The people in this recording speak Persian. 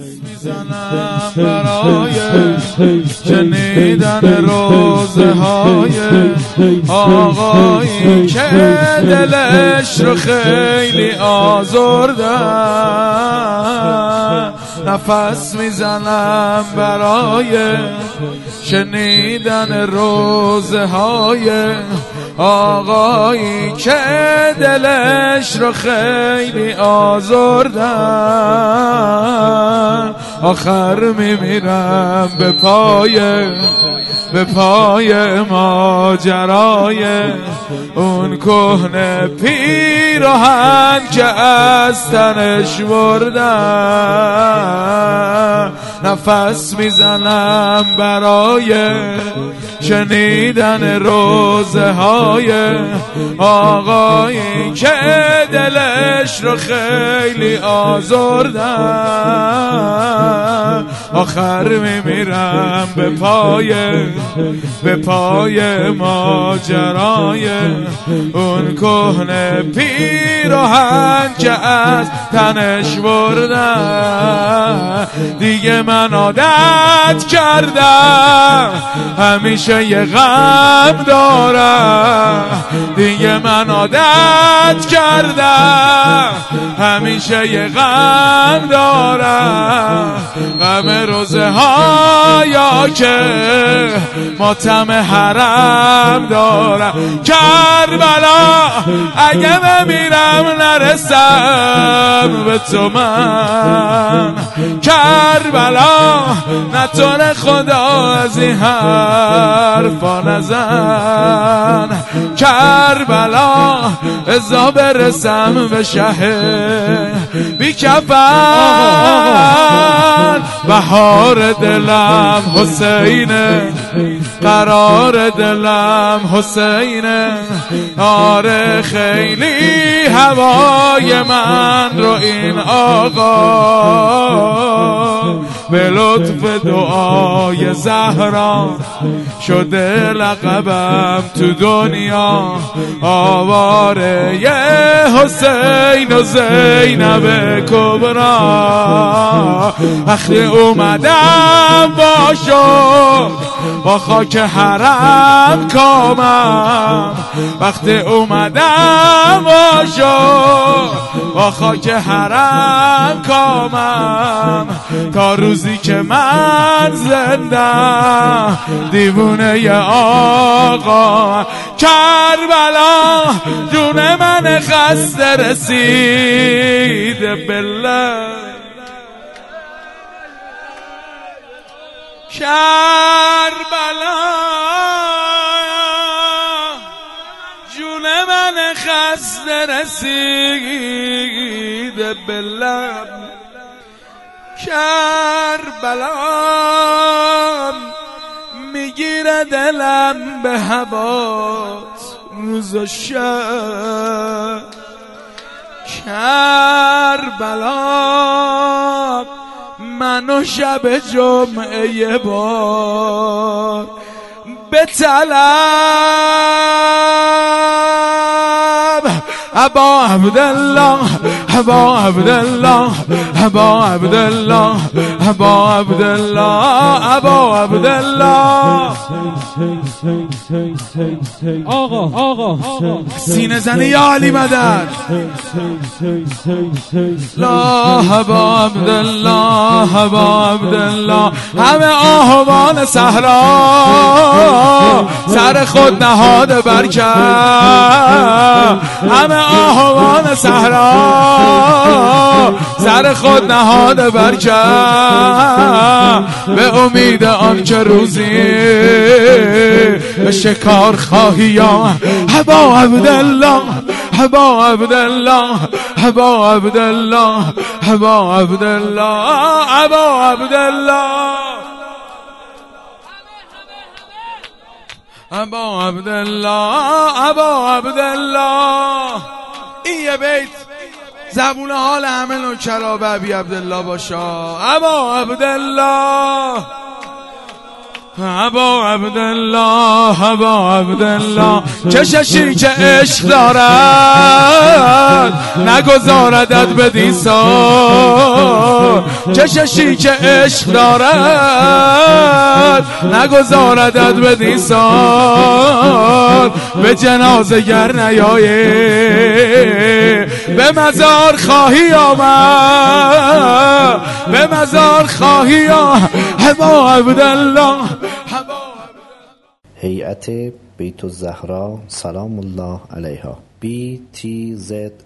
می‌زنم برای شنیدن روزه های آقایی که دلش رو خیلی آزردن نفس می‌زنم برای شنیدن روزه های آقایی که دلش رو خیلی آزردن. آخر میمیرم به پای به پای ماجرای اون کهنه پیراهن که از تنش بردن. نفس می‌زنم برای شنیدن روزه های آقایی که دلش رو خیلی آزردن. آخر میمیرم به پای به پای ماجرای اون کهنه پیراهن که از تنش بردن دیگه من عادت کردم. همیشه یه غم دارم. دیگه من عادت کردم. همیشه یه غم دارم. غم روزه یا که ماتم حرم دارم. کربلا اگه بمیرم نرسم. تو من. کربلا نتونه خدا از این حرفا نزن. کربلا ازا برسم به شه. بی کفن بهار دلم حسینه. قرار دلم حسینه. آره خیلی هوای من رو این آقا. به لطف دعای زهرا. شده لقبم تو دنیا. آواره یه حسین و زینب کبرا وقتی اومدم باشو با خاک حرم کامم. وقتی اومدم باشو با خاک حرم کامم. تا روزی که من زنده دیوونه ی آقا. کربلا جون من خسته رسید. بله کربلا جون من خسته رسید. بلم کربلا. می‌گیره دلم به هوات روز و شب. کربلا منو شب جمعه بار. به طلب ابا عبدالله ابا عبدالله ابا عبدالله ابا عبدالله ابا عبدالله آقا آقا. سینه زنی یا علی مدد. لا ابا عبدالله ابا عبدالله همه آهوان صحرا. سر خود نهاد برکت. همه آهوان صحرا. سر خود نهاد برکت به امید آن که روزی به شکار خواهی یا. هبا عبدالله هبا عبدالله هبا عبدالله هبا عبدالله هبا عبدالله. ابا عبدالله ابا عبدالله. این یه بیت زبون حال همه نوکرا به ابی عبدالله باشا ابا عبدالله. هبا عبدالله هبا عبدالله. کششی که عشق دارد. نگذاردت به دیسان کششی که عشق دارد. نگذاردت به دیسان به جنازه گر نیایه به مزار خواهی آمد. به مزار خواهی آمد. هبا عبدالله. هیئت بیت الزهرا سلام الله علیها. Btzs.ir